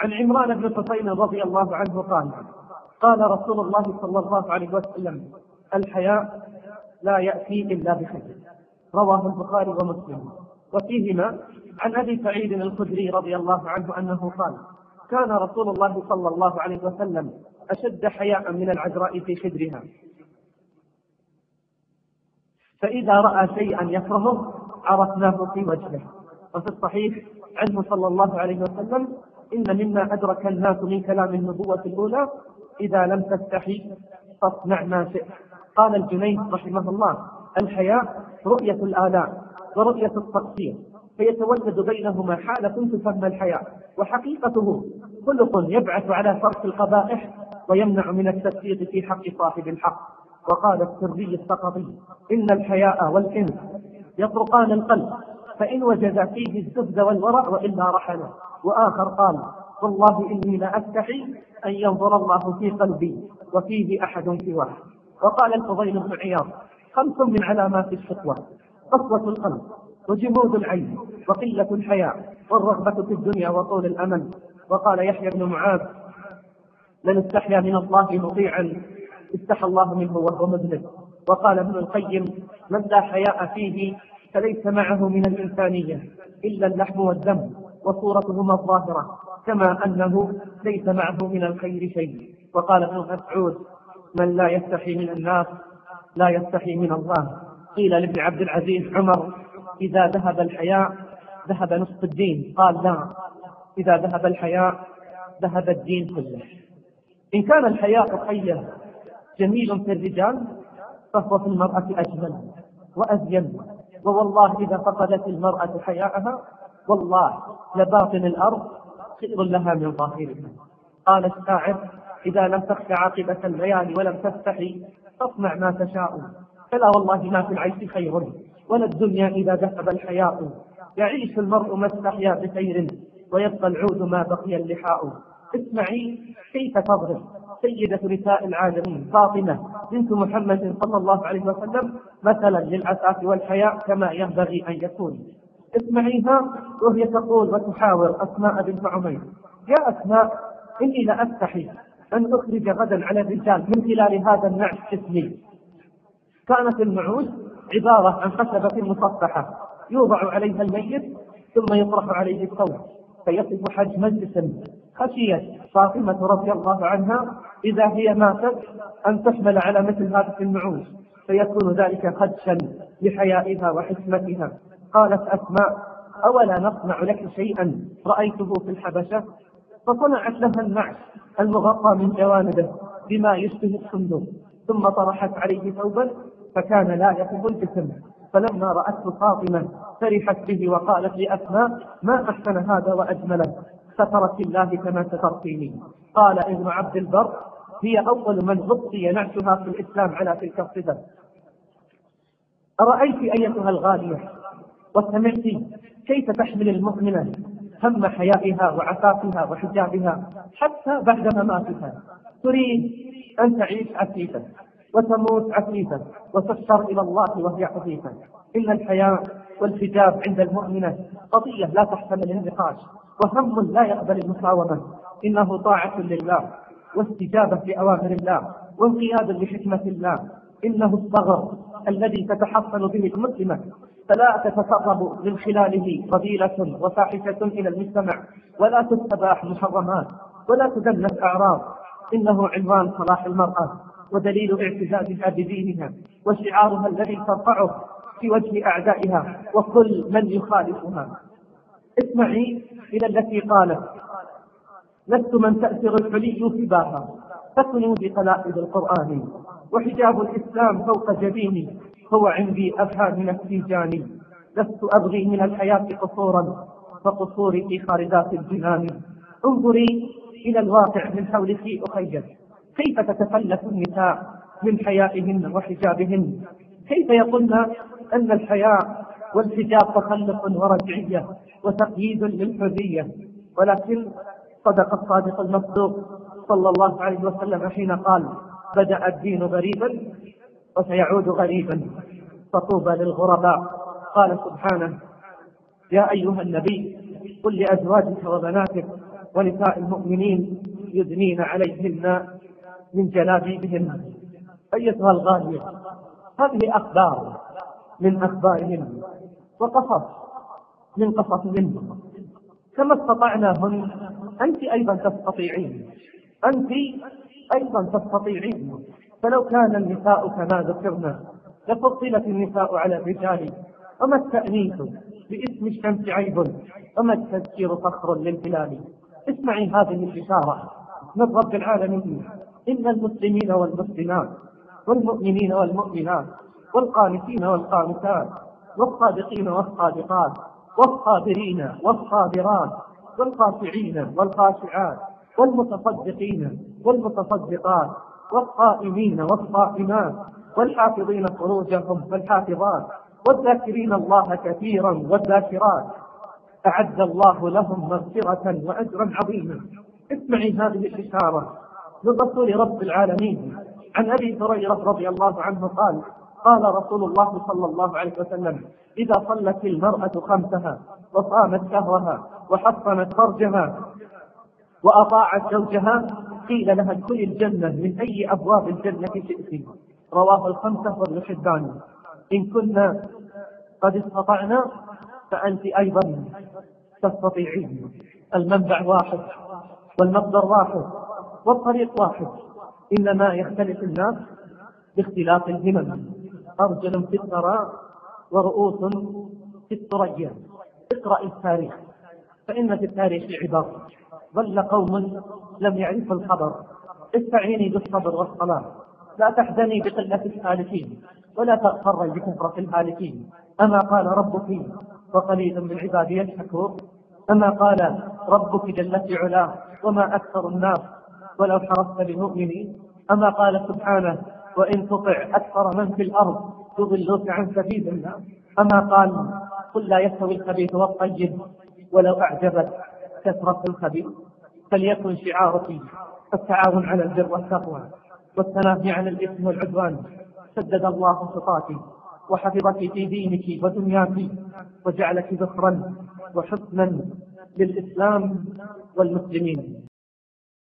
عن عمران بن حسين رضي الله عنه قال قال رسول الله صلى الله عليه وسلم الحياء لا يأتي إلا بخير. رواه البخاري ومسلم. وفيهما عن أبي سعيد الخدري رضي الله عنه أنه قال كان رسول الله صلى الله عليه وسلم أشد حياء من العذراء في خدرها. فإذا رأى شيئا يكرهه عرفناه في وجهه. وفي الصحيح عنه صلى الله عليه وسلم إن مما أدرك الناس من كلام النبوة الأولى إذا لم تستحي فاصنع ما شئت. قال الجنيد رحمه الله الحياء رؤية الآلاء ورؤية التقصير فيتولد بينهما حالة تسمى الحياء وحقيقته خلق يبعث على ترك القبائح ويمنع من التفسيق في حق صاحب الحق. وقال السري السقطي إن الحياء والإنس يطرقان القلب فإن وجد فيه الزهد والورع وإلا رحله وآخر قال والله إني لأستحي أن ينظر الله في قلبي وفيه أحد سواه. وقال الفضيل بن عياض خمس من علامات الشقوة قسوة القلب وجمود العين وقلة الحياء والرغبة في الدنيا وطول الأمل. وقال يحيى بن معاذ من استحيا من الله مطيعا استحى الله منه وهو مذنب. وقال ابن القيم من لا حياء فيه فليس معه من الإنسانية إلا اللحم والدم وصورتهما الظاهرة كما أنه ليس معه من الخير شيء. وقال ابن مسعود من لا يستحي من الناس لا يستحي من الله. قيل لابن عبد العزيز عمر إذا ذهب الحياء ذهب نصف الدين. قال لا إذا ذهب الحياء ذهب الدين كله. إن كان الحياء خير جميل في الرجال فهو في المرأة أجمل وأزين. ووالله إذا فقدت المرأة حياءها والله لباطن الأرض خير لها من ظاهرها. قال الشاعر إذا لم تخش عاقبة الليالي ولم تستحي فاصنع ما تشاء. فلا والله ما في العيش خير ولا الدنيا إذا ذهب الحياء. يعيش المرء ما استحيا بخير ويبقى العود ما بقي اللحاء. اسمعي كيف تضرب؟ سيدة نساء العالمين فاطمة بنت محمد صلى الله عليه وسلم مثلا للعفاف والحياء كما ينبغي أن يكون. اسمعيها وهي تقول وتحاور أسماء بنت عمير. يا أسماء إني لأستحي أن أخرج غدا على الرجال من خلال هذا النعش اسمي. كانت النعوش عبارة عن خشبة مصفحة يوضع عليها الميت ثم يطرح عليه الثوب فيصف حجم الجسم خشيت فاطمة رضي الله عنها إذا هي ماتت أن تحمل على مثل هذه النعوش فيكون ذلك خدشا لحيائها وحكمتها. قالت أسماء أولا نصنع لك شيئا رأيته في الحبشة؟ فصنعت لها النعش المغطى من جوانبه بما يشبه الصندوق ثم طرحت عليه ثوبا فكان لا يصف الجسم فلما رأته فاطمة فرحت به وقالت لأسماء ما أحسن هذا وأجمله؟ سترك الله كما سترتيني قال ابن عبد البر هي أول من غطي نعشها في الإسلام على تلك الصفة أرأيت أيتها الغالية؟ وسمعت كيف تحمل المؤمنة هم حيائها وعفافها وحجابها حتى بعد مماتها؟ تريد أن تعيش عفيفة وتموت عفيفة وتسر إلى الله وهي عفيفة إن الحياء والحجاب عند المؤمنة قضية لا تحتمل النقاش. وهم لا يقبل المساومة إنه طاعة لله واستجابة لأوامر الله وانقياد لحكمة الله. إنه الصغر الذي تتحصن به المسلمة. فلا تتسرب من خلاله فضيلة وفاحشة إلى المجتمع ولا تستباح محرمات. ولا تدنس أعراض. إنه عنوان صلاح المرأة ودليل اعتزازها بدينها وشعارها الذي ترفعه في وجه أعدائها وكل من يخالفها. اسمعي إلى التي قالت. لست من تأثر الحلي سباها فكنوا بقلائد القرآن. وحجاب الإسلام فوق جبيني هو عندي أفهى من التيجان. لست أبغي من الحياة قصورا فقصوري في خالدات الجنان. انظري إلى الواقع من حولك أخيل كيف تتخلف النساء من حيائهن وحجابهن؟ كيف يقولن أن الحياء والحجاب تخلف ورجعية وتقييد للحرية. ولكن صدق الصادق المصدوق صلى الله عليه وسلم حين قال بدأ الدين غريبا وسيعود غريبا فطوبى للغرباء. قال سبحانه يا أيها النبي قل لأزواجك وبناتك ونساء المؤمنين يدنين عليهن من جلابيبهن. أيتها الغالية هذه أخبار من أخبارهن وقصص من قصصهن كما استطعناهن أنت أيضا تستطيعين. أنت أيضا تستطيعين. فلو كان النساء كما ذكرنا لفضلت النساء على الرجال. وما التأنيث باسم الشمس عيب وما التذكير فخر للهلال. اسمعي هذه الإشارة من رب العالمين. إن المسلمين والمسلمات والمؤمنين والمؤمنات والقانتين والقانتات. والصادقين والصادقات والصابرين والصابرات والخاشعين والخاشعات والمتصدقين والمتصدقات والصائمين والصائمات والحافظين فروجهم والحافظات والذاكرين الله كثيرا والذاكرات. أعد الله لهم مغفرة وأجرا عظيما. اسمعي هذه الإشارة من رسول رب العالمين. عن أبي هريرة رضي الله عنه قال قال رسول الله صلى الله عليه وسلم إذا صلت المرأة خمسها وصامت شهرها وحصنت فرجها وأطاعت زوجها قيل لها ادخلي الجنة من أي أبواب الجنة شئت رواه الخمسة وابن حبان إن كنا قد استطعنا فأنت أيضا تستطيعين. المنبع واحد والمصدر واحد والطريق واحد. إنما يختلف الناس باختلاف الهمم. أرجل في الثراء ورؤوس في الثريا اقرأ التاريخ فإن في التاريخ عبر. ظل قوم لم يعرفوا الخبر. استعيني بالصبر والصلاة. لا تحزني بقلة الهالكين ولا تغتري بكثرة الهالكين. أما قال ربك وقليل من عبادي الشكور أما قال ربك جل في علاه وما أكثر الناس ولو حرصت بمؤمنين. أما قال سبحانه وإن تطع أكثر من في الأرض يضلوك عن سبيل الله. أما قال قل لا يستوي الخبيث والطيب ولو أعجبت كثرة الخبيث. فليكن شعارتي التعاون على البر والتقوى والتنافي عن الإثم والعدوان. سدد الله خطاك وحفظك في دينك ودنياك وجعلك ذخرا وحسنا للإسلام والمسلمين.